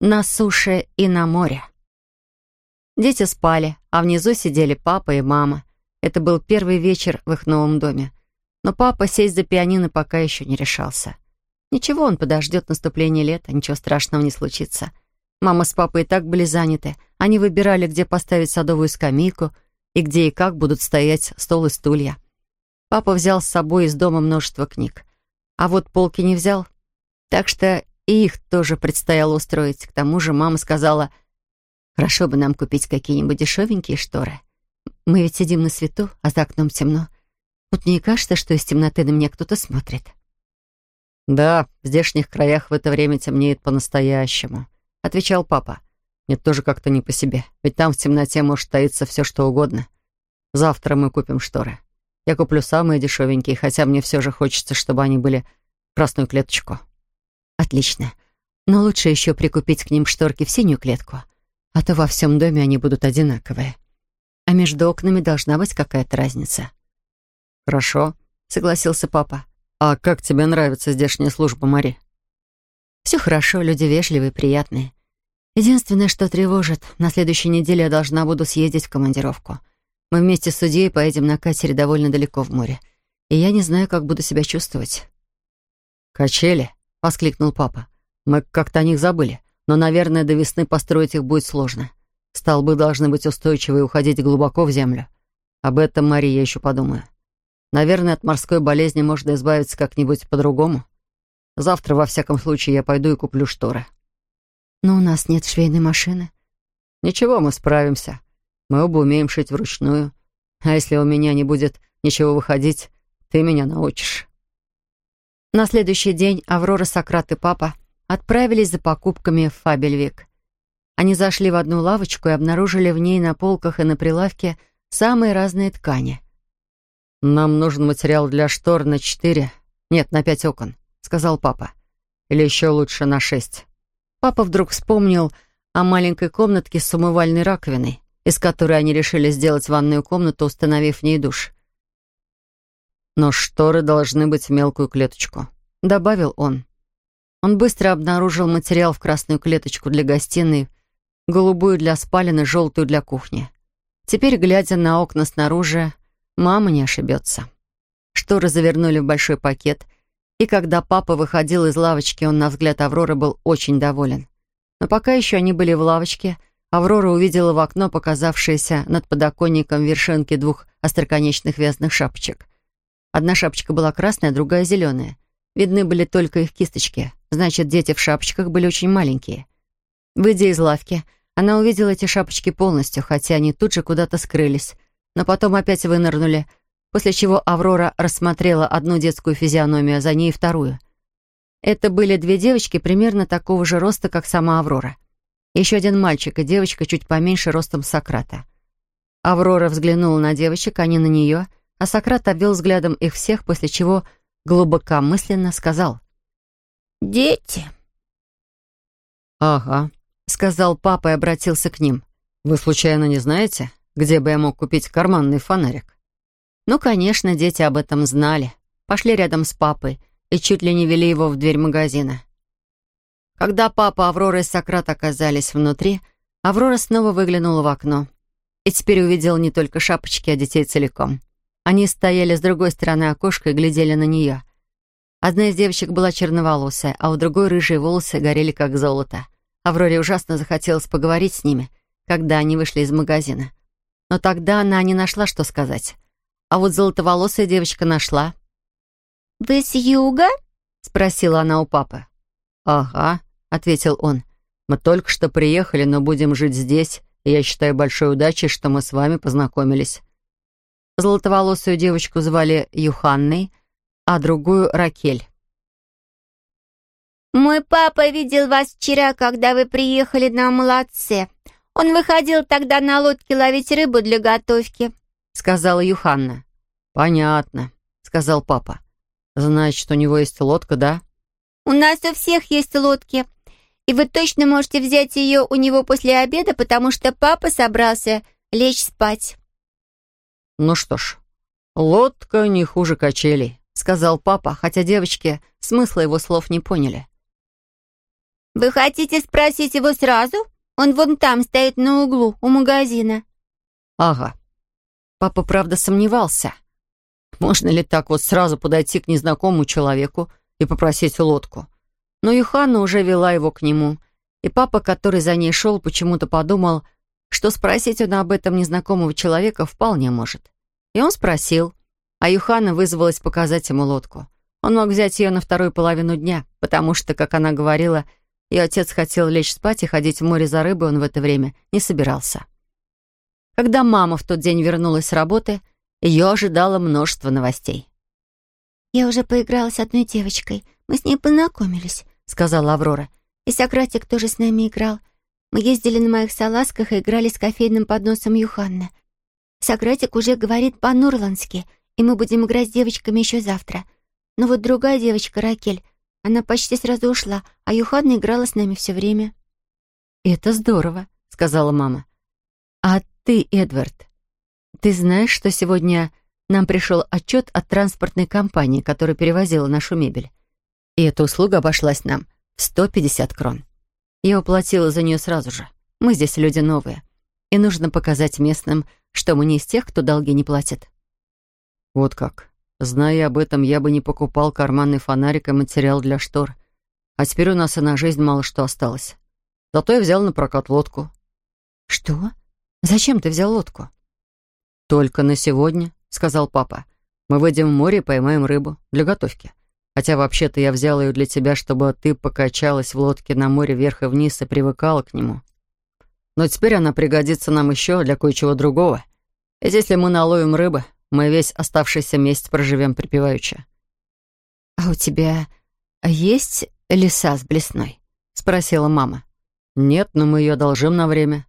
на суше и на море. Дети спали, а внизу сидели папа и мама. Это был первый вечер в их новом доме. Но папа сесть за пианино пока еще не решался. Ничего, он подождет наступления лета, ничего страшного не случится. Мама с папой и так были заняты. Они выбирали, где поставить садовую скамейку и где и как будут стоять стол и стулья. Папа взял с собой из дома множество книг. А вот полки не взял. Так что и их тоже предстояло устроить. К тому же мама сказала, «Хорошо бы нам купить какие-нибудь дешевенькие шторы. Мы ведь сидим на свету, а за окном темно. Вот мне кажется, что из темноты на меня кто-то смотрит». «Да, в здешних краях в это время темнеет по-настоящему», — отвечал папа. «Мне тоже как-то не по себе, ведь там в темноте может таиться все, что угодно. Завтра мы купим шторы. Я куплю самые дешевенькие, хотя мне все же хочется, чтобы они были в красную клеточку». «Отлично. Но лучше еще прикупить к ним шторки в синюю клетку, а то во всем доме они будут одинаковые. А между окнами должна быть какая-то разница». «Хорошо», — согласился папа. «А как тебе нравится здешняя служба, Мари?» «Все хорошо, люди вежливые, приятные. Единственное, что тревожит, на следующей неделе я должна буду съездить в командировку. Мы вместе с судьей поедем на катере довольно далеко в море. И я не знаю, как буду себя чувствовать». «Качели?» — воскликнул папа. «Мы как-то о них забыли, но, наверное, до весны построить их будет сложно. Столбы должны быть устойчивы и уходить глубоко в землю. Об этом, Мари, я еще подумаю. Наверное, от морской болезни можно избавиться как-нибудь по-другому. Завтра, во всяком случае, я пойду и куплю шторы». «Но у нас нет швейной машины». «Ничего, мы справимся. Мы оба умеем шить вручную. А если у меня не будет ничего выходить, ты меня научишь». На следующий день Аврора, Сократ и папа отправились за покупками в Фабельвик. Они зашли в одну лавочку и обнаружили в ней на полках и на прилавке самые разные ткани. «Нам нужен материал для штор на четыре, нет, на пять окон», — сказал папа. «Или еще лучше на шесть». Папа вдруг вспомнил о маленькой комнатке с умывальной раковиной, из которой они решили сделать ванную комнату, установив в ней душ. «Но шторы должны быть в мелкую клеточку», — добавил он. Он быстро обнаружил материал в красную клеточку для гостиной, голубую для спален желтую для кухни. Теперь, глядя на окна снаружи, Мама не ошибется. Шторы завернули в большой пакет, и когда папа выходил из лавочки, он, на взгляд Авроры, был очень доволен. Но пока еще они были в лавочке, Аврора увидела в окно показавшиеся над подоконником вершинки двух остроконечных вязаных шапочек. Одна шапочка была красная, другая — зеленая. Видны были только их кисточки, значит, дети в шапочках были очень маленькие. Выйдя из лавки, она увидела эти шапочки полностью, хотя они тут же куда-то скрылись — но потом опять вынырнули, после чего Аврора рассмотрела одну детскую физиономию, а за ней вторую. Это были две девочки примерно такого же роста, как сама Аврора. Еще один мальчик и девочка чуть поменьше ростом Сократа. Аврора взглянула на девочек, а не на нее, а Сократ обвел взглядом их всех, после чего глубокомысленно сказал «Дети». «Ага», — сказал папа и обратился к ним. «Вы случайно не знаете, где бы я мог купить карманный фонарик. Ну, конечно, дети об этом знали. Пошли рядом с папой и чуть ли не вели его в дверь магазина. Когда папа, Аврора и Сократ оказались внутри, Аврора снова выглянула в окно. И теперь увидела не только шапочки, а детей целиком. Они стояли с другой стороны окошка и глядели на нее. Одна из девочек была черноволосая, а у другой рыжие волосы горели как золото. Авроре ужасно захотелось поговорить с ними, когда они вышли из магазина. Но тогда она не нашла, что сказать. А вот золотоволосая девочка нашла. «Вы с юга?» — спросила она у папы. «Ага», — ответил он. «Мы только что приехали, но будем жить здесь, и я считаю большой удачей, что мы с вами познакомились». Золотоволосую девочку звали Юханной, а другую — Ракель. «Мой папа видел вас вчера, когда вы приехали на молодце. Он выходил тогда на лодке ловить рыбу для готовки», — сказала Юханна. «Понятно», — сказал папа. «Значит, у него есть лодка, да?» «У нас у всех есть лодки. И вы точно можете взять ее у него после обеда, потому что папа собрался лечь спать». «Ну что ж, лодка не хуже качелей», — сказал папа, хотя девочки смысла его слов не поняли. «Вы хотите спросить его сразу? Он вон там стоит на углу, у магазина». «Ага». Папа, правда, сомневался. Можно ли так вот сразу подойти к незнакомому человеку и попросить лодку? Но Юханна уже вела его к нему, и папа, который за ней шел, почему-то подумал, что спросить он об этом незнакомого человека вполне может. И он спросил, а Юхана вызвалась показать ему лодку. Он мог взять ее на вторую половину дня, потому что, как она говорила, ее отец хотел лечь спать и ходить в море за рыбой он в это время не собирался. Когда мама в тот день вернулась с работы, ее ожидало множество новостей. «Я уже поиграла с одной девочкой. Мы с ней познакомились», — сказала Аврора. «И Сократик тоже с нами играл. Мы ездили на моих салазках и играли с кофейным подносом Юханны. Сократик уже говорит по-нурландски, и мы будем играть с девочками еще завтра. Но вот другая девочка, Ракель, она почти сразу ушла, а Юханна играла с нами все время». «Это здорово», — сказала мама. «А ты, Эдвард, ты знаешь, что сегодня нам пришел отчет от транспортной компании, которая перевозила нашу мебель? И эта услуга обошлась нам в 150 крон. Я уплатила за нее сразу же. Мы здесь люди новые. И нужно показать местным, что мы не из тех, кто долги не платит. Вот как. Зная об этом, я бы не покупал карманный фонарик и материал для штор. А теперь у нас и на жизнь мало что осталось. Зато я взял на прокат лодку. Что? Зачем ты взял лодку? Только на сегодня, сказал папа. Мы выйдем в море и поймаем рыбу для готовки. Хотя вообще-то я взял ее для тебя, чтобы ты покачалась в лодке на море вверх и вниз и привыкала к нему. Но теперь она пригодится нам еще для кое-чего другого. Ведь если мы наловим рыбы, мы весь оставшийся месяц проживем припеваючи. «А у тебя есть леса с блесной?» — спросила мама. «Нет, но мы ее одолжим на время.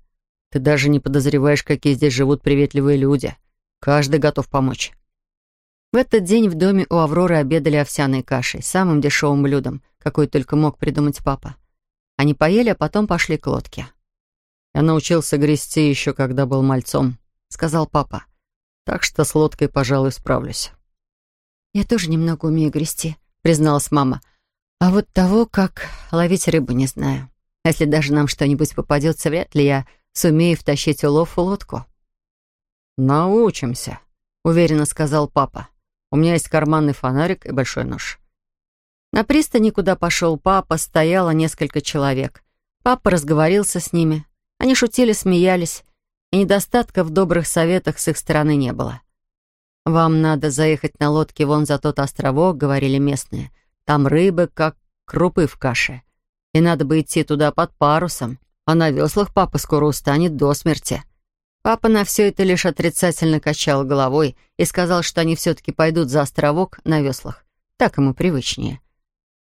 Ты даже не подозреваешь, какие здесь живут приветливые люди. Каждый готов помочь». В этот день в доме у Авроры обедали овсяной кашей, самым дешевым блюдом, какой только мог придумать папа. Они поели, а потом пошли к лодке. «Я научился грести еще, когда был мальцом», — сказал папа. Так что с лодкой, пожалуй, справлюсь. «Я тоже немного умею грести», — призналась мама. «А вот того, как ловить рыбу, не знаю. Если даже нам что-нибудь попадется, вряд ли я сумею втащить улов в лодку». «Научимся», — уверенно сказал папа. «У меня есть карманный фонарик и большой нож». На пристани, куда пошел папа, стояло несколько человек. Папа разговорился с ними. Они шутили, смеялись и недостатка в добрых советах с их стороны не было. «Вам надо заехать на лодке вон за тот островок», — говорили местные. «Там рыбы, как крупы в каше. И надо бы идти туда под парусом, а на веслах папа скоро устанет до смерти». Папа на все это лишь отрицательно качал головой и сказал, что они все-таки пойдут за островок на веслах. Так ему привычнее.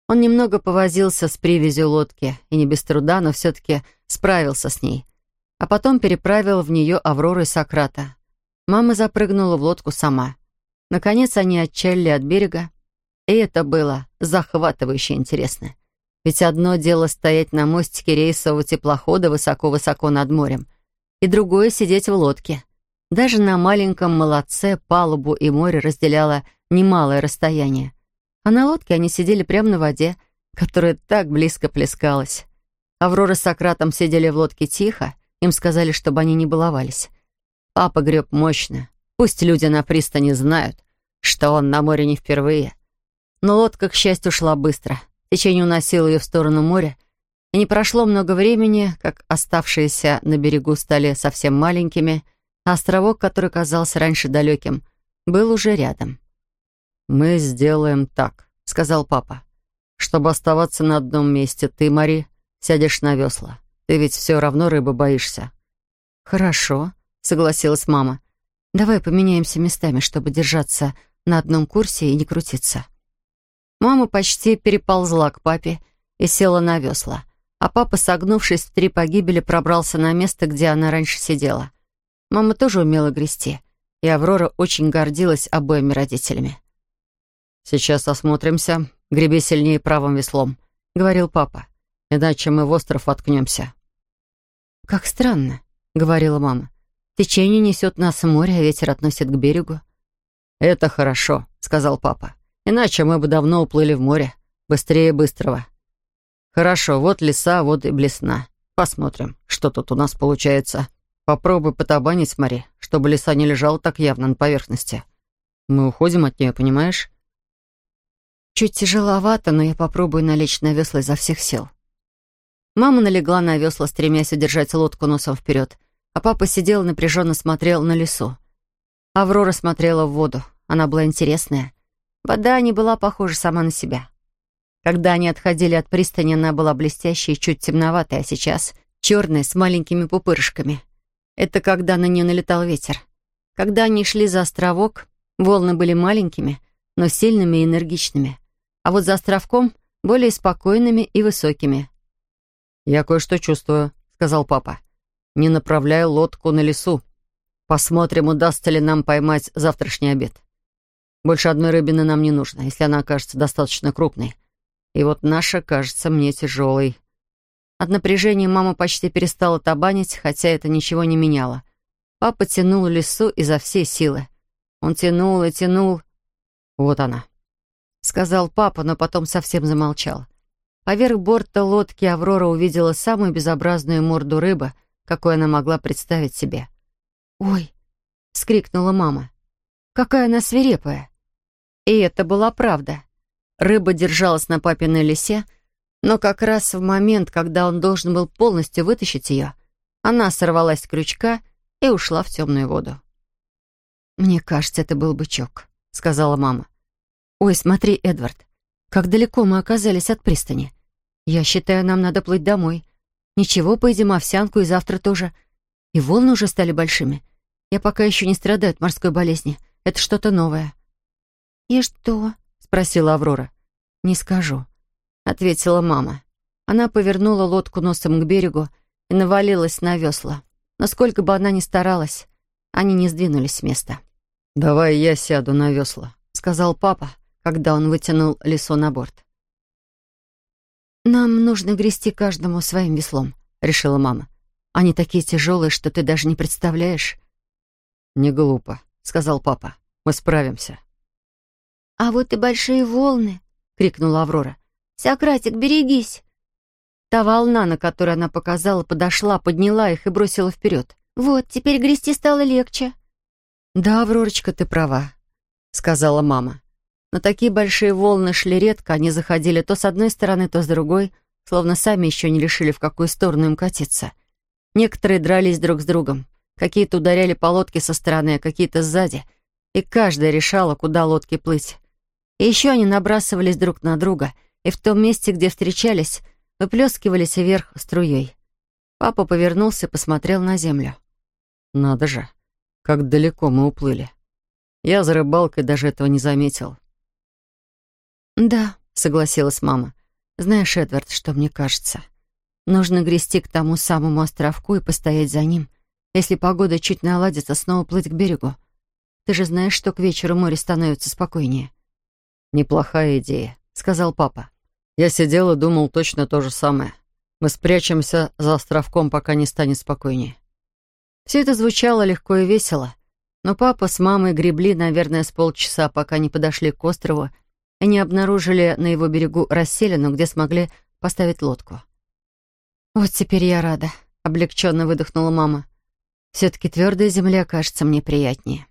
Он немного повозился с привязью лодки и не без труда, но все-таки справился с ней — а потом переправил в нее Аврору и Сократа. Мама запрыгнула в лодку сама. Наконец они отчалили от берега, и это было захватывающе интересно. Ведь одно дело стоять на мостике рейсового теплохода высоко-высоко над морем, и другое — сидеть в лодке. Даже на маленьком молодце палубу и море разделяло немалое расстояние. А на лодке они сидели прямо на воде, которая так близко плескалась. Аврора с Сократом сидели в лодке тихо, им сказали, чтобы они не баловались. Папа греб мощно. Пусть люди на пристани знают, что он на море не впервые. Но лодка, к счастью, шла быстро. Течение уносило ее в сторону моря, и не прошло много времени, как оставшиеся на берегу стали совсем маленькими, а островок, который казался раньше далеким, был уже рядом. «Мы сделаем так», — сказал папа. «Чтобы оставаться на одном месте, ты, Мари, сядешь на весла. Ты ведь все равно рыбы боишься». «Хорошо», — согласилась мама. «Давай поменяемся местами, чтобы держаться на одном курсе и не крутиться». Мама почти переползла к папе и села на весла, а папа, согнувшись в три погибели, пробрался на место, где она раньше сидела. Мама тоже умела грести, и Аврора очень гордилась обоими родителями. «Сейчас осмотримся. Греби сильнее правым веслом», — говорил папа. «Иначе мы в остров воткнемся». «Как странно», — говорила мама. «Течение несет нас в море, а ветер относит к берегу». «Это хорошо», — сказал папа. «Иначе мы бы давно уплыли в море. Быстрее быстрого». Хорошо, вот леса, вот и блесна. Посмотрим, что тут у нас получается. Попробуй потабанить, Мари, чтобы леса не лежала так явно на поверхности. Мы уходим от нее, понимаешь? Чуть тяжеловато, но я попробую налечь на весла изо всех сил. Мама налегла на весла, стремясь удержать лодку носом вперед, а папа сидел напряженно смотрел на лесу. Аврора смотрела в воду. Она была интересная. Вода не была похожа сама на себя. Когда они отходили от пристани, она была блестящей и чуть темноватой, а сейчас черная, с маленькими пупырышками. Это когда на нее налетал ветер. Когда они шли за островок, волны были маленькими, но сильными и энергичными. А вот за островком более спокойными и высокими. «Я кое-что чувствую», — сказал папа. «Не направляй лодку на лесу. Посмотрим, удастся ли нам поймать завтрашний обед. Больше одной рыбины нам не нужно, если она окажется достаточно крупной. И вот наша кажется мне тяжелой. От напряжения мама почти перестала табанить, хотя это ничего не меняло. Папа тянул лесу изо всей силы. Он тянул и тянул. «Вот она», — сказал папа, но потом совсем замолчал. Поверх борта лодки Аврора увидела самую безобразную морду рыбы, какой она могла представить себе. «Ой!» — скрикнула мама. «Какая она свирепая!» И это была правда. Рыба держалась на папиной лисе, но как раз в момент, когда он должен был полностью вытащить ее, она сорвалась с крючка и ушла в темную воду. «Мне кажется, это был бычок», — сказала мама. «Ой, смотри, Эдвард, как далеко мы оказались от пристани. Я считаю, нам надо плыть домой. Ничего, поедим овсянку и завтра тоже. И волны уже стали большими. Я пока еще не страдаю от морской болезни. Это что-то новое». «И что?» Спросила Аврора. «Не скажу», — ответила мама. Она повернула лодку носом к берегу и навалилась на весла. Но сколько бы она ни старалась, они не сдвинулись с места. «Давай я сяду на весла», — сказал папа, когда он вытянул лесо на борт. «Нам нужно грести каждому своим веслом», — решила мама. «Они такие тяжелые, что ты даже не представляешь». «Не глупо», — сказал папа. «Мы справимся». «А вот и большие волны!» — крикнула Аврора. «Сократик, берегись!» Та волна, на которую она показала, подошла, подняла их и бросила вперед. «Вот, теперь грести стало легче». «Да, Авророчка, ты права», — сказала мама. Но такие большие волны шли редко, они заходили то с одной стороны, то с другой, словно сами еще не решили, в какую сторону им катиться. Некоторые дрались друг с другом, какие-то ударяли по лодке со стороны, а какие-то сзади, и каждая решала, куда лодке плыть. И еще они набрасывались друг на друга, и в том месте, где встречались, выплескивались вверх струей. Папа повернулся и посмотрел на землю. «Надо же, как далеко мы уплыли. Я за рыбалкой даже этого не заметил». «Да», — согласилась мама. «Знаешь, Эдвард, что мне кажется? Нужно грести к тому самому островку и постоять за ним. Если погода чуть наладится, снова плыть к берегу. Ты же знаешь, что к вечеру море становится спокойнее. «Неплохая идея», — сказал папа. Я сидел и думал точно то же самое. Мы спрячемся за островком, пока не станет спокойнее. Все это звучало легко и весело, но папа с мамой гребли, наверное, с полчаса, пока не подошли к острову и не обнаружили на его берегу расселину, где смогли поставить лодку. «Вот теперь я рада», — облегченно выдохнула мама. «Все-таки твердая земля кажется мне приятнее».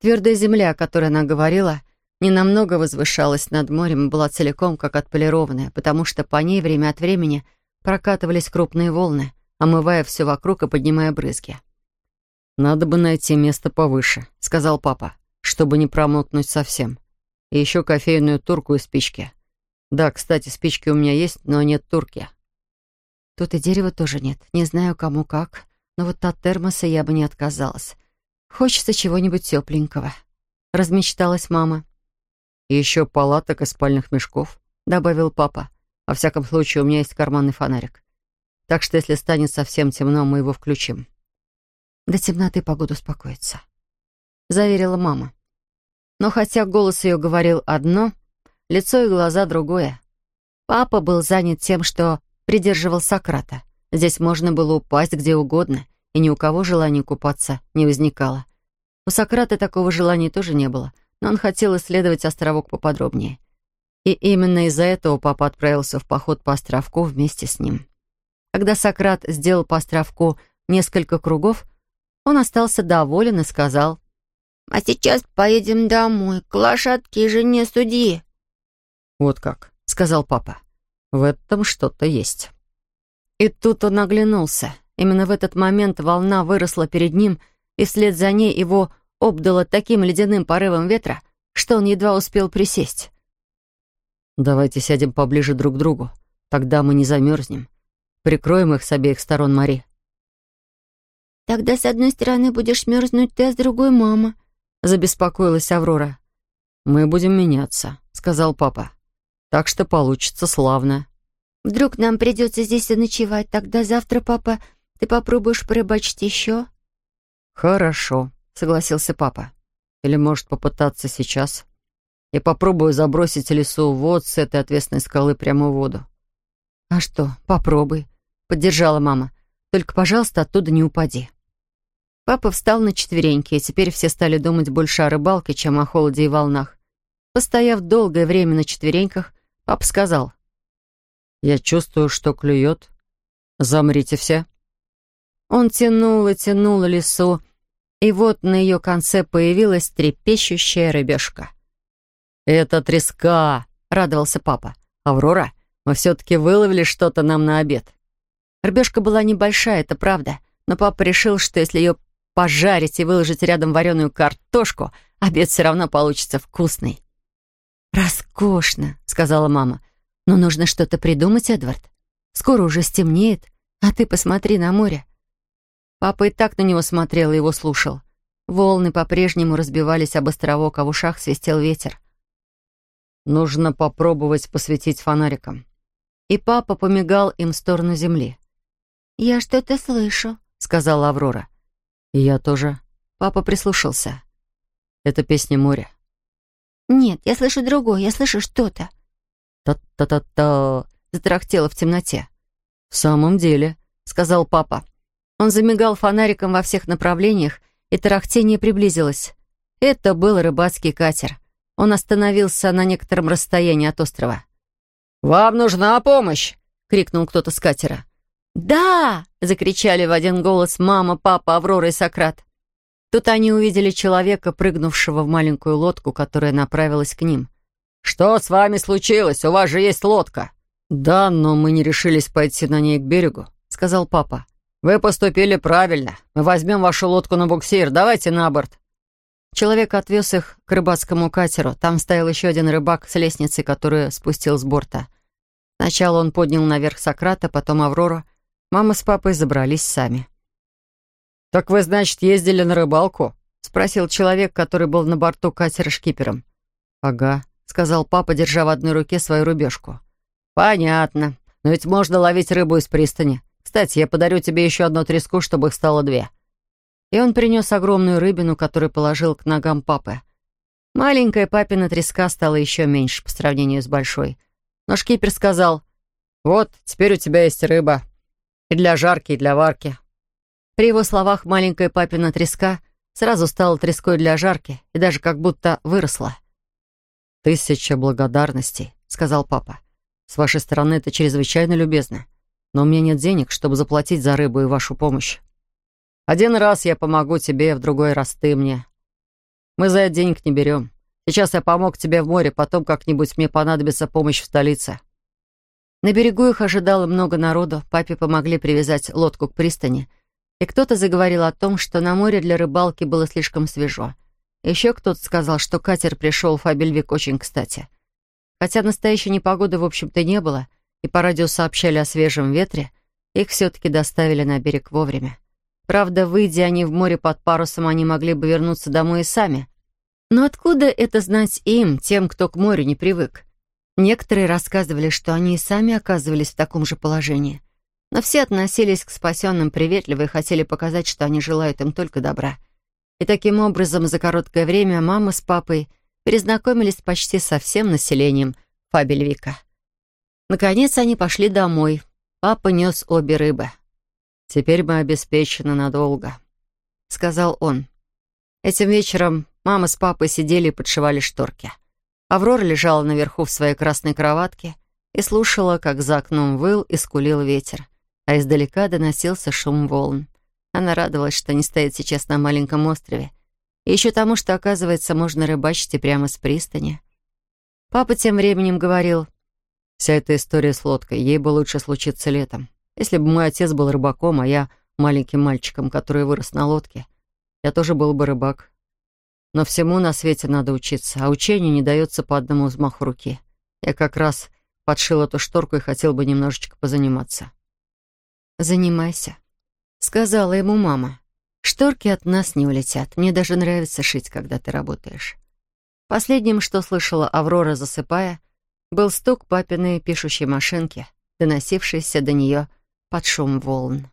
Твердая земля, о которой она говорила — ненамного возвышалась над морем и была целиком как отполированная, потому что по ней время от времени прокатывались крупные волны, омывая все вокруг и поднимая брызги. «Надо бы найти место повыше», — сказал папа, «чтобы не промокнуть совсем. И еще кофейную турку и спички. Да, кстати, спички у меня есть, но нет турки». «Тут и дерева тоже нет. Не знаю, кому как, но вот от термоса я бы не отказалась. Хочется чего-нибудь тепленького», — размечталась мама. И еще палаток и спальных мешков», — добавил папа. «Во всяком случае, у меня есть карманный фонарик. Так что, если станет совсем темно, мы его включим». «До темноты погода успокоится», — заверила мама. Но хотя голос ее говорил одно, лицо и глаза другое. Папа был занят тем, что придерживал Сократа. Здесь можно было упасть где угодно, и ни у кого желания купаться не возникало. У Сократа такого желания тоже не было — но он хотел исследовать островок поподробнее. И именно из-за этого папа отправился в поход по островку вместе с ним. Когда Сократ сделал по островку несколько кругов, он остался доволен и сказал, «А сейчас поедем домой, к лошадке и жене судьи». «Вот как», — сказал папа, — «в этом что-то есть». И тут он оглянулся. Именно в этот момент волна выросла перед ним, и вслед за ней его обдало таким ледяным порывом ветра, что он едва успел присесть. «Давайте сядем поближе друг к другу, тогда мы не замерзнем. Прикроем их с обеих сторон Мари». «Тогда с одной стороны будешь мерзнуть ты, а с другой — мама», — забеспокоилась Аврора. «Мы будем меняться», — сказал папа. «Так что получится славно». «Вдруг нам придется здесь и ночевать, тогда завтра, папа, ты попробуешь порыбачить еще?» «Хорошо», — согласился папа. «Или, может, попытаться сейчас? Я попробую забросить лесу вот с этой отвесной скалы прямо в воду». «А что, попробуй», — поддержала мама. «Только, пожалуйста, оттуда не упади». Папа встал на четвереньки, и теперь все стали думать больше о рыбалке, чем о холоде и волнах. Постояв долгое время на четвереньках, папа сказал. «Я чувствую, что клюет. Замрите все». Он тянул и тянул лесу, и вот на ее конце появилась трепещущая рыбешка. «Это треска!» — радовался папа. «Аврора, мы все-таки выловили что-то нам на обед». Рыбешка была небольшая, это правда, но папа решил, что если ее пожарить и выложить рядом вареную картошку, обед все равно получится вкусный. «Роскошно», — сказала мама. «Но нужно что-то придумать, Эдвард. Скоро уже стемнеет, а ты посмотри на море. Папа и так на него смотрел и его слушал. Волны по-прежнему разбивались об островок, а в ушах свистел ветер. «Нужно попробовать посветить фонариком». И папа помигал им в сторону земли. «Я что-то слышу», — сказала Аврора. «И я тоже». Папа прислушался. «Это песня моря». «Нет, я слышу другое, я слышу что-то». «Та-та-та-та», — затрахтело в темноте. «В самом деле», — сказал папа. Он замигал фонариком во всех направлениях, и тарахтение приблизилось. Это был рыбацкий катер. Он остановился на некотором расстоянии от острова. «Вам нужна помощь!» — крикнул кто-то с катера. «Да!» — закричали в один голос мама, папа, Аврора и Сократ. Тут они увидели человека, прыгнувшего в маленькую лодку, которая направилась к ним. «Что с вами случилось? У вас же есть лодка!» «Да, но мы не решились пойти на ней к берегу», — сказал папа. «Вы поступили правильно. Мы возьмем вашу лодку на буксир. Давайте на борт». Человек отвез их к рыбацкому катеру. Там стоял еще один рыбак с лестницей, которую спустил с борта. Сначала он поднял наверх Сократа, потом Аврору. Мама с папой забрались сами. «Так вы, значит, ездили на рыбалку?» — спросил человек, который был на борту катера шкипером. «Ага», — сказал папа, держа в одной руке свою рубежку. «Понятно. Но ведь можно ловить рыбу из пристани. Кстати, я подарю тебе еще одну треску, чтобы их стало две». И он принес огромную рыбину, которую положил к ногам папы. Маленькая папина треска стала еще меньше по сравнению с большой. Но шкипер сказал, «Вот, теперь у тебя есть рыба. И для жарки, и для варки». При его словах маленькая папина треска сразу стала треской для жарки и даже как будто выросла. «Тысяча благодарностей», — сказал папа. «С вашей стороны это чрезвычайно любезно но у меня нет денег, чтобы заплатить за рыбу и вашу помощь. Один раз я помогу тебе, в другой раз ты мне. Мы за это денег не берем. Сейчас я помог тебе в море, потом как-нибудь мне понадобится помощь в столице». На берегу их ожидало много народу, папе помогли привязать лодку к пристани, и кто-то заговорил о том, что на море для рыбалки было слишком свежо. Еще кто-то сказал, что катер пришел в Фабельвик очень кстати. Хотя настоящей непогоды, в общем-то, не было — и по радио сообщали о свежем ветре, их все-таки доставили на берег вовремя. Правда, выйдя они в море под парусом, они могли бы вернуться домой и сами. Но откуда это знать им, тем, кто к морю не привык? Некоторые рассказывали, что они и сами оказывались в таком же положении. Но все относились к спасенным приветливо и хотели показать, что они желают им только добра. И таким образом за короткое время мама с папой перезнакомились почти со всем населением Фабельвика. Наконец они пошли домой. Папа нес обе рыбы. «Теперь мы обеспечены надолго», — сказал он. Этим вечером мама с папой сидели и подшивали шторки. Аврора лежала наверху в своей красной кроватке и слушала, как за окном выл и скулил ветер, а издалека доносился шум волн. Она радовалась, что не стоит сейчас на маленьком острове, и еще тому, что, оказывается, можно рыбачить и прямо с пристани. Папа тем временем говорил, «Вся эта история с лодкой, ей бы лучше случиться летом. Если бы мой отец был рыбаком, а я маленьким мальчиком, который вырос на лодке, я тоже был бы рыбак. Но всему на свете надо учиться, а учению не дается по одному взмаху руки. Я как раз подшил эту шторку и хотел бы немножечко позаниматься. «Занимайся», — сказала ему мама. «Шторки от нас не улетят. Мне даже нравится шить, когда ты работаешь». Последним, что слышала Аврора, засыпая, был стук папиной пишущей машинки, доносившийся до нее под шум волн.